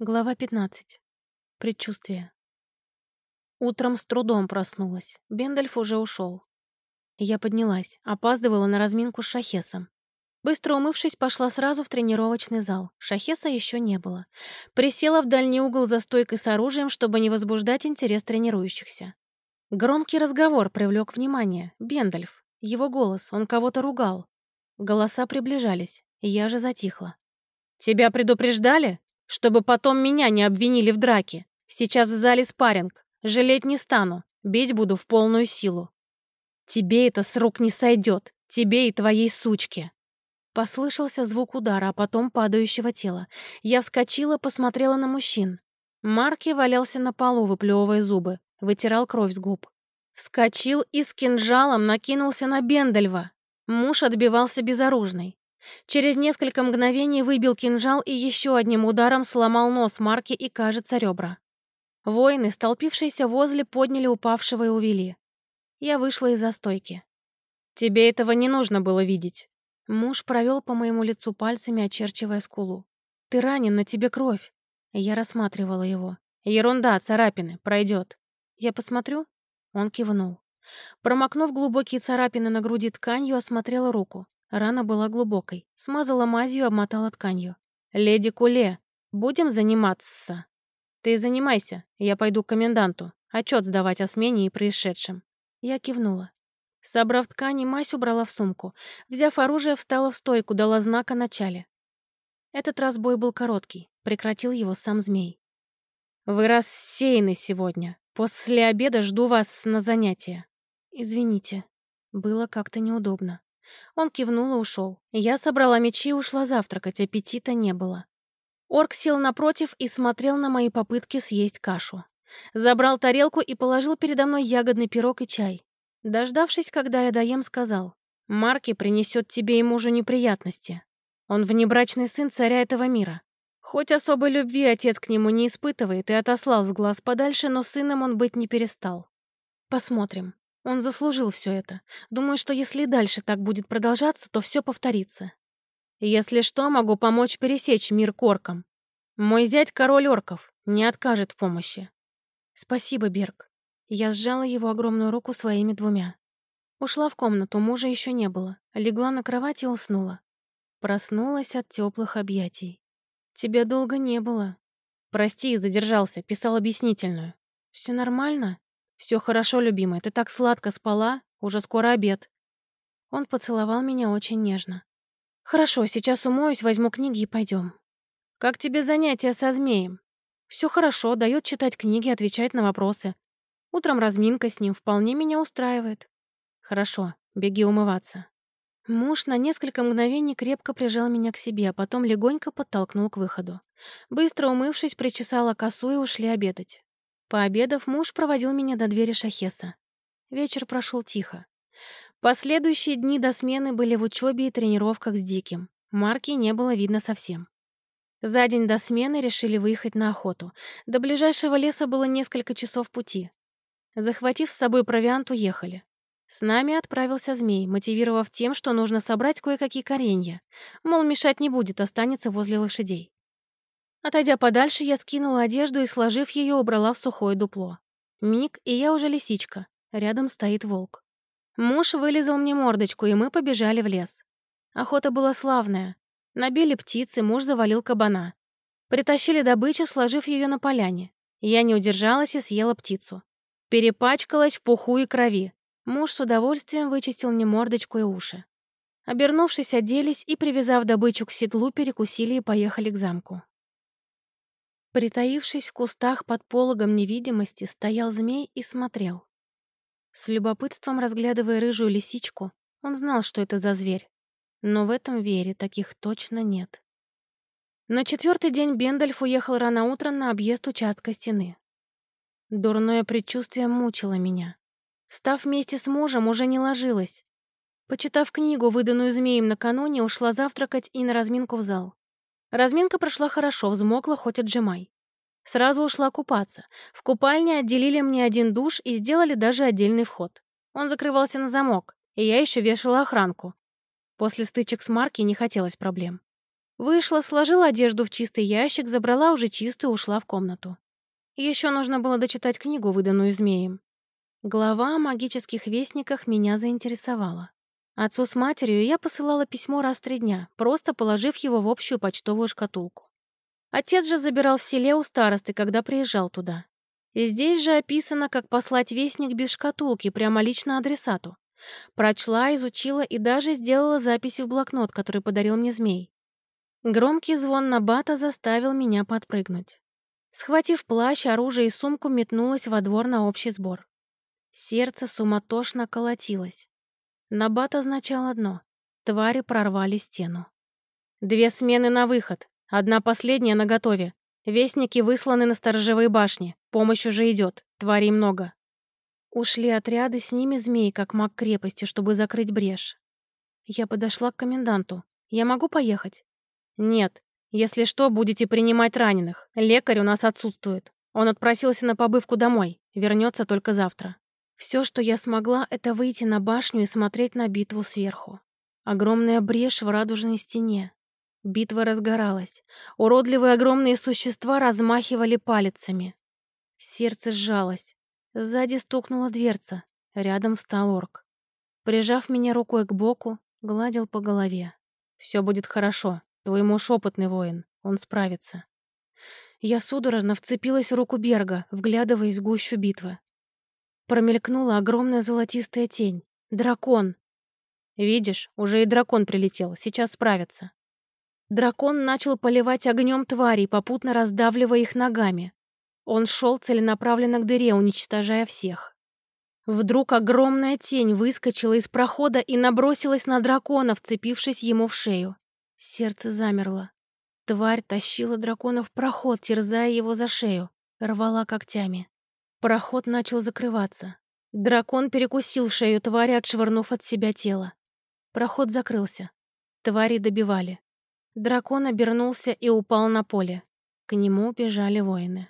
Глава 15. Предчувствие. Утром с трудом проснулась. Бендальф уже ушел. Я поднялась, опаздывала на разминку с Шахесом. Быстро умывшись, пошла сразу в тренировочный зал. Шахеса еще не было. Присела в дальний угол за стойкой с оружием, чтобы не возбуждать интерес тренирующихся. Громкий разговор привлек внимание. Бендальф. Его голос. Он кого-то ругал. Голоса приближались. Я же затихла. «Тебя предупреждали?» Чтобы потом меня не обвинили в драке. Сейчас в зале спарринг. Жалеть не стану. Бить буду в полную силу. Тебе это с рук не сойдет. Тебе и твоей сучке. Послышался звук удара, а потом падающего тела. Я вскочила, посмотрела на мужчин. Марки валялся на полу, выплевывая зубы. Вытирал кровь с губ. Вскочил и с кинжалом накинулся на Бендельва. Муж отбивался безоружный. Через несколько мгновений выбил кинжал и еще одним ударом сломал нос Марки и, кажется, ребра. Воины, столпившиеся возле, подняли упавшего и увели. Я вышла из застойки. «Тебе этого не нужно было видеть». Муж провел по моему лицу пальцами, очерчивая скулу. «Ты ранен, на тебе кровь». Я рассматривала его. «Ерунда, царапины, пройдет». «Я посмотрю?» Он кивнул. Промокнув глубокие царапины на груди тканью, осмотрела руку. Рана была глубокой. Смазала мазью, обмотала тканью. «Леди Куле, будем заниматься?» «Ты занимайся, я пойду к коменданту. Отчет сдавать о смене и происшедшем». Я кивнула. Собрав ткань, мазь убрала в сумку. Взяв оружие, встала в стойку, дала знак о начале. Этот раз бой был короткий. Прекратил его сам змей. «Вы рассеяны сегодня. После обеда жду вас на занятия». «Извините, было как-то неудобно». Он кивнул и ушел. Я собрала мечи и ушла завтракать, аппетита не было. Орк сел напротив и смотрел на мои попытки съесть кашу. Забрал тарелку и положил передо мной ягодный пирог и чай. Дождавшись, когда я доем, сказал, «Марки принесет тебе и мужу неприятности. Он внебрачный сын царя этого мира. Хоть особой любви отец к нему не испытывает и отослал с глаз подальше, но сыном он быть не перестал. Посмотрим. Он заслужил все это. Думаю, что если дальше так будет продолжаться, то все повторится. Если что, могу помочь пересечь мир к оркам. Мой зять — король орков, не откажет в помощи. Спасибо, Берг. Я сжала его огромную руку своими двумя. Ушла в комнату, мужа еще не было. Легла на кровать и уснула. Проснулась от теплых объятий. Тебя долго не было. Прости, задержался, писал объяснительную. Все нормально? Все хорошо, любимая, ты так сладко спала, уже скоро обед». Он поцеловал меня очень нежно. «Хорошо, сейчас умоюсь, возьму книги и пойдем. «Как тебе занятия со змеем?» Все хорошо, дает читать книги, отвечать на вопросы. Утром разминка с ним вполне меня устраивает. Хорошо, беги умываться. Муж на несколько мгновений крепко прижал меня к себе, а потом легонько подтолкнул к выходу. Быстро умывшись, причесала косу и ушли обедать. Пообедав, муж проводил меня до двери Шахеса. Вечер прошел тихо. Последующие дни до смены были в учебе и тренировках с Диким. Марки не было видно совсем. За день до смены решили выехать на охоту. До ближайшего леса было несколько часов пути. Захватив с собой провиант, уехали. С нами отправился змей, мотивировав тем, что нужно собрать кое-какие коренья. Мол, мешать не будет, останется возле лошадей. Отойдя подальше, я скинула одежду и, сложив ее, убрала в сухое дупло. Миг, и я уже лисичка. Рядом стоит волк. Муж вылезал мне мордочку, и мы побежали в лес. Охота была славная. Набили птицы, муж завалил кабана. Притащили добычу, сложив ее на поляне. Я не удержалась и съела птицу. Перепачкалась в пуху и крови. Муж с удовольствием вычистил мне мордочку и уши. Обернувшись, оделись и, привязав добычу к седлу, перекусили и поехали к замку. Притаившись в кустах под пологом невидимости, стоял змей и смотрел. С любопытством разглядывая рыжую лисичку, он знал, что это за зверь. Но в этом вере таких точно нет. На четвертый день Бендальф уехал рано утром на объезд участка стены. Дурное предчувствие мучило меня. Став вместе с мужем, уже не ложилась. Почитав книгу, выданную змеем накануне, ушла завтракать и на разминку в зал. Разминка прошла хорошо, взмокла хоть отжимай. Сразу ушла купаться. В купальне отделили мне один душ и сделали даже отдельный вход. Он закрывался на замок, и я еще вешала охранку. После стычек с Марки не хотелось проблем. Вышла, сложила одежду в чистый ящик, забрала уже чистую, ушла в комнату. Еще нужно было дочитать книгу, выданную змеем. Глава о магических вестниках меня заинтересовала. Отцу с матерью я посылала письмо раз в три дня, просто положив его в общую почтовую шкатулку. Отец же забирал в селе у старосты, когда приезжал туда. И здесь же описано, как послать вестник без шкатулки, прямо лично адресату. Прочла, изучила и даже сделала записи в блокнот, который подарил мне змей. Громкий звон Набата заставил меня подпрыгнуть. Схватив плащ, оружие и сумку, метнулась во двор на общий сбор. Сердце суматошно колотилось. Набат означал одно — твари прорвали стену. «Две смены на выход, одна последняя на готове. Вестники высланы на сторожевые башни. Помощь уже идет, тварей много». Ушли отряды, с ними змей, как маг крепости, чтобы закрыть брешь. Я подошла к коменданту. «Я могу поехать?» «Нет. Если что, будете принимать раненых. Лекарь у нас отсутствует. Он отпросился на побывку домой. Вернется только завтра». Все, что я смогла, это выйти на башню и смотреть на битву сверху. Огромная брешь в радужной стене. Битва разгоралась. Уродливые огромные существа размахивали палицами. Сердце сжалось. Сзади стукнула дверца. Рядом встал орк. Прижав меня рукой к боку, гладил по голове. «Все будет хорошо. Твой муж опытный воин. Он справится». Я судорожно вцепилась в руку Берга, вглядываясь в гущу битвы. Промелькнула огромная золотистая тень. Дракон. Видишь, уже и дракон прилетел. Сейчас справится. Дракон начал поливать огнем тварей, попутно раздавливая их ногами. Он шел целенаправленно к дыре, уничтожая всех. Вдруг огромная тень выскочила из прохода и набросилась на дракона, вцепившись ему в шею. Сердце замерло. Тварь тащила дракона в проход, терзая его за шею, рвала когтями. Проход начал закрываться. Дракон перекусил шею твари, отшвырнув от себя тело. Проход закрылся. Твари добивали. Дракон обернулся и упал на поле. К нему бежали воины.